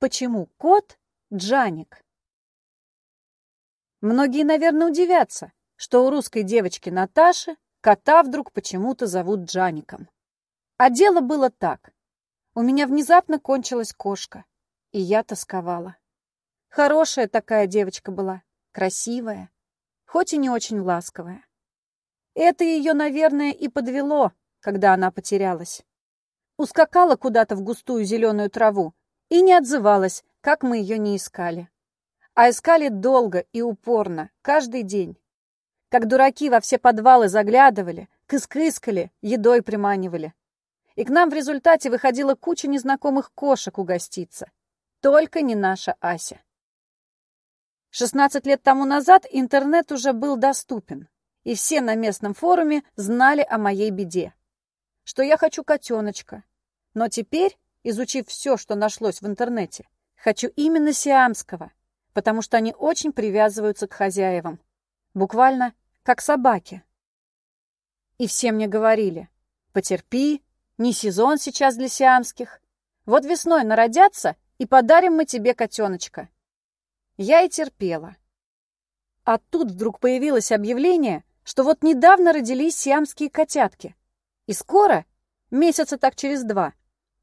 Почему кот Джаник? Многие, наверное, удивятся, что у русской девочки Наташи кота вдруг почему-то зовут Джаником. А дело было так. У меня внезапно кончилась кошка, и я тосковала. Хорошая такая девочка была, красивая, хоть и не очень ласковая. Это ее, наверное, и подвело, когда она потерялась. Ускакала куда-то в густую зеленую траву и не отзывалась, как мы ее не искали. А искали долго и упорно, каждый день. Как дураки во все подвалы заглядывали, кыскыскали, едой приманивали. И к нам в результате выходила куча незнакомых кошек угоститься. Только не наша Ася. 16 лет тому назад интернет уже был доступен, и все на местном форуме знали о моей беде. Что я хочу котеночка. Но теперь, изучив все, что нашлось в интернете, хочу именно сиамского, потому что они очень привязываются к хозяевам. Буквально как собаки. И все мне говорили, потерпи, не сезон сейчас для сиамских. Вот весной народятся, и подарим мы тебе котеночка. Я и терпела. А тут вдруг появилось объявление, что вот недавно родились сиамские котятки. И скоро, месяца так через два,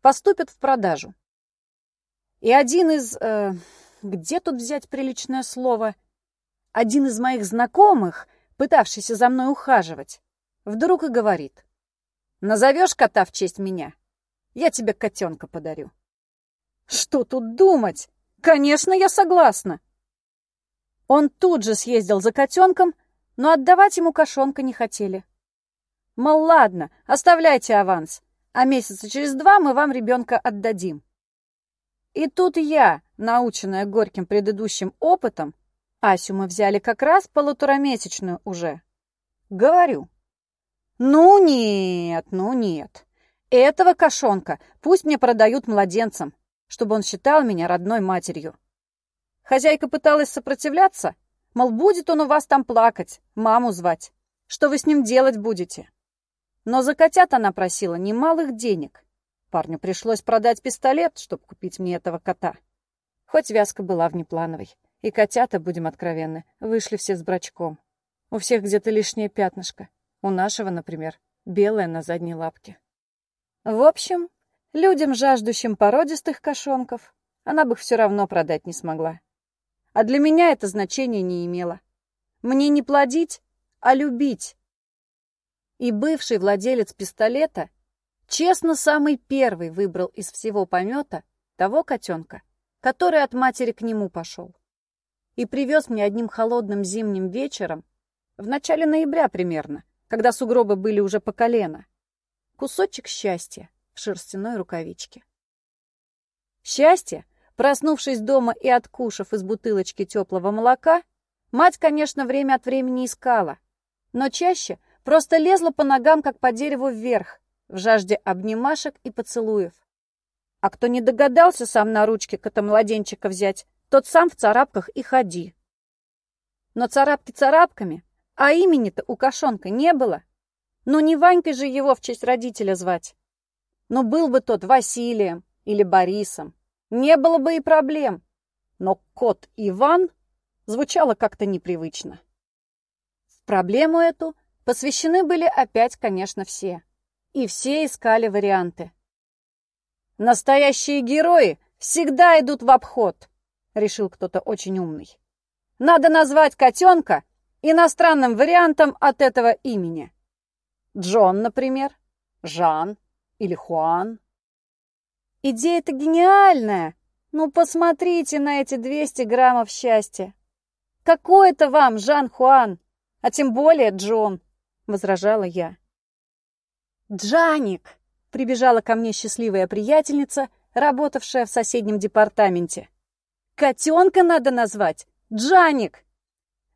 поступят в продажу. И один из... Э, где тут взять приличное слово? Один из моих знакомых, пытавшийся за мной ухаживать, вдруг и говорит. «Назовешь кота в честь меня? Я тебе котенка подарю». Что тут думать? Конечно, я согласна. Он тут же съездил за котенком, но отдавать ему кошонка не хотели. Мол, ладно, оставляйте аванс, а месяца через два мы вам ребенка отдадим. И тут я, наученная горьким предыдущим опытом, Асю мы взяли как раз полуторамесячную уже, говорю. Ну нет, ну нет. Этого кошонка пусть мне продают младенцам, чтобы он считал меня родной матерью. Хозяйка пыталась сопротивляться, мол, будет он у вас там плакать, маму звать. Что вы с ним делать будете? Но за котят она просила немалых денег. Парню пришлось продать пистолет, чтобы купить мне этого кота. Хоть вязка была внеплановой. И котята, будем откровенны, вышли все с брачком. У всех где-то лишнее пятнышко. У нашего, например, белое на задней лапке. В общем, людям, жаждущим породистых кошонков, она бы их все равно продать не смогла. А для меня это значения не имело. Мне не плодить, а любить. И бывший владелец пистолета честно самый первый выбрал из всего помета того котенка, который от матери к нему пошел. И привез мне одним холодным зимним вечером, в начале ноября примерно, когда сугробы были уже по колено, кусочек счастья в шерстяной рукавичке. Счастье — Проснувшись дома и откушав из бутылочки теплого молока, мать, конечно, время от времени искала, но чаще просто лезла по ногам, как по дереву вверх, в жажде обнимашек и поцелуев. А кто не догадался сам на ручке кота младенчика взять, тот сам в царапках и ходи. Но царапки царапками, а имени-то у кошонка не было. Ну не Ванькой же его в честь родителя звать. Но был бы тот Василием или Борисом не было бы и проблем. Но кот Иван звучало как-то непривычно. В проблему эту посвящены были опять, конечно, все. И все искали варианты. «Настоящие герои всегда идут в обход», — решил кто-то очень умный. «Надо назвать котенка иностранным вариантом от этого имени. Джон, например, Жан или Хуан. Идея-то гениальная. Ну, посмотрите на эти 200 граммов счастья. Какой это вам, Жан-Хуан, а тем более Джон, возражала я. Джаник, прибежала ко мне счастливая приятельница, работавшая в соседнем департаменте. Котенка надо назвать Джаник.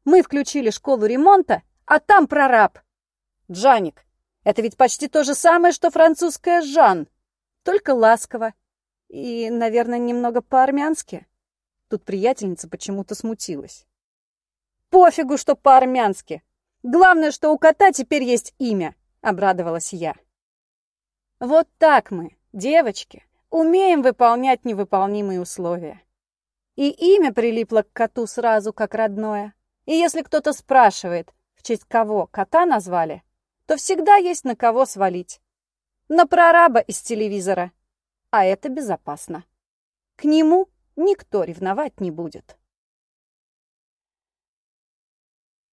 Мы включили школу ремонта, а там прораб. Джаник. Это ведь почти то же самое, что французская Жан только ласково и, наверное, немного по-армянски. Тут приятельница почему-то смутилась. «Пофигу, что по-армянски! Главное, что у кота теперь есть имя!» — обрадовалась я. Вот так мы, девочки, Умеем выполнять невыполнимые условия. И имя прилипло к коту сразу, как родное. И если кто-то спрашивает, в честь кого кота назвали, то всегда есть на кого свалить. На прораба из телевизора. А это безопасно. К нему никто ревновать не будет.